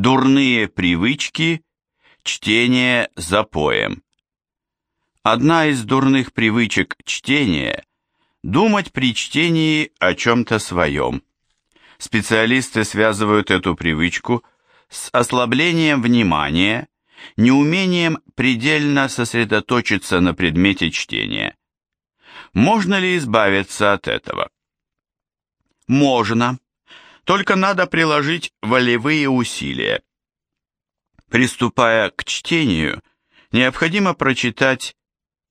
Дурные привычки, чтение запоем. Одна из дурных привычек чтения – думать при чтении о чем-то своем. Специалисты связывают эту привычку с ослаблением внимания, неумением предельно сосредоточиться на предмете чтения. Можно ли избавиться от этого? Можно, только надо приложить волевые усилия. Приступая к чтению, необходимо прочитать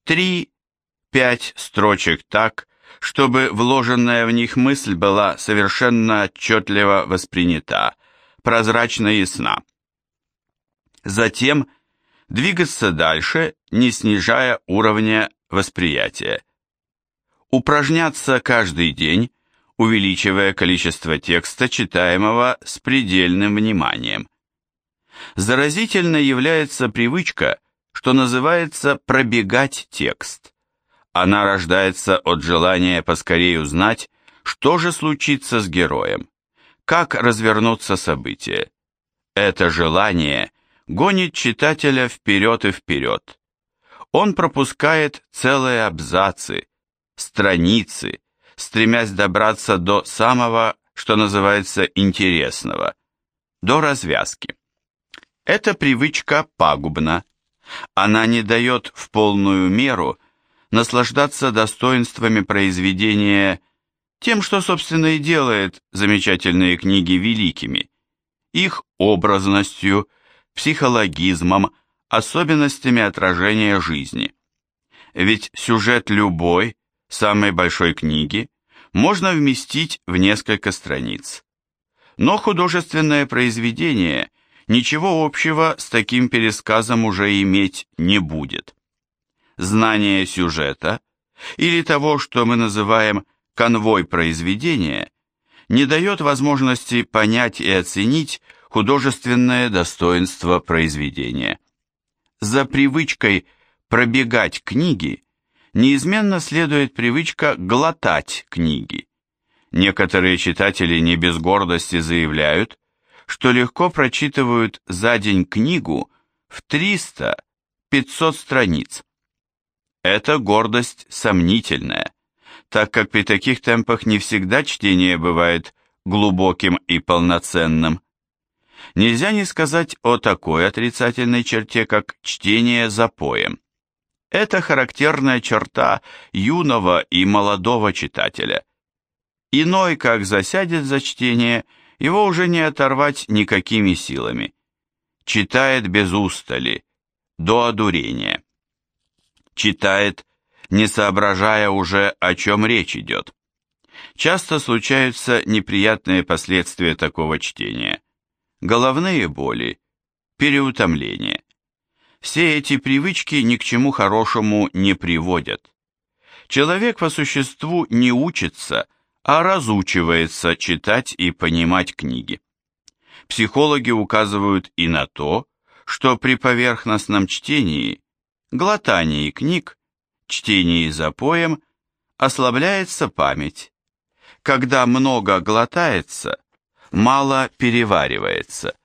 3-5 строчек так, чтобы вложенная в них мысль была совершенно отчетливо воспринята, прозрачно ясна. Затем двигаться дальше, не снижая уровня восприятия. Упражняться каждый день, увеличивая количество текста, читаемого с предельным вниманием. Заразительно является привычка, что называется пробегать текст. Она рождается от желания поскорее узнать, что же случится с героем, как развернутся события. Это желание гонит читателя вперед и вперед. Он пропускает целые абзацы, страницы, стремясь добраться до самого, что называется, интересного, до развязки. Эта привычка пагубна. Она не дает в полную меру наслаждаться достоинствами произведения тем, что, собственно, и делает замечательные книги великими, их образностью, психологизмом, особенностями отражения жизни. Ведь сюжет любой, самой большой книги можно вместить в несколько страниц. Но художественное произведение ничего общего с таким пересказом уже иметь не будет. Знание сюжета или того, что мы называем конвой произведения, не дает возможности понять и оценить художественное достоинство произведения. За привычкой пробегать книги неизменно следует привычка глотать книги. Некоторые читатели не без гордости заявляют, что легко прочитывают за день книгу в 300-500 страниц. Эта гордость сомнительная, так как при таких темпах не всегда чтение бывает глубоким и полноценным. Нельзя не сказать о такой отрицательной черте, как чтение запоем. Это характерная черта юного и молодого читателя. Иной, как засядет за чтение, его уже не оторвать никакими силами. Читает без устали, до одурения. Читает, не соображая уже, о чем речь идет. Часто случаются неприятные последствия такого чтения. Головные боли, переутомление. Все эти привычки ни к чему хорошему не приводят. Человек по существу не учится, а разучивается читать и понимать книги. Психологи указывают и на то, что при поверхностном чтении, глотании книг, чтении запоем ослабляется память. Когда много глотается, мало переваривается.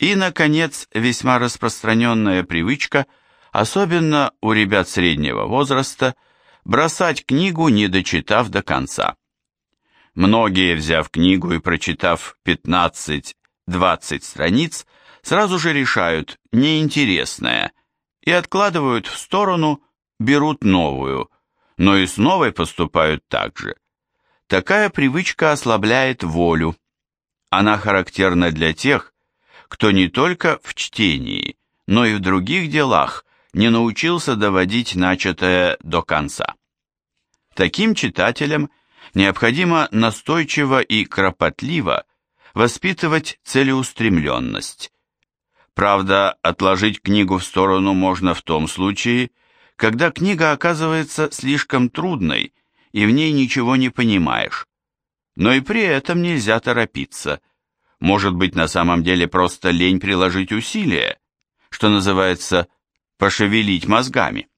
И, наконец, весьма распространенная привычка, особенно у ребят среднего возраста, бросать книгу, не дочитав до конца. Многие, взяв книгу и прочитав 15-20 страниц, сразу же решают «неинтересное» и откладывают в сторону, берут новую, но и с новой поступают так же. Такая привычка ослабляет волю. Она характерна для тех, кто не только в чтении, но и в других делах не научился доводить начатое до конца. Таким читателям необходимо настойчиво и кропотливо воспитывать целеустремленность. Правда, отложить книгу в сторону можно в том случае, когда книга оказывается слишком трудной и в ней ничего не понимаешь. Но и при этом нельзя торопиться – может быть, на самом деле просто лень приложить усилия, что называется «пошевелить мозгами».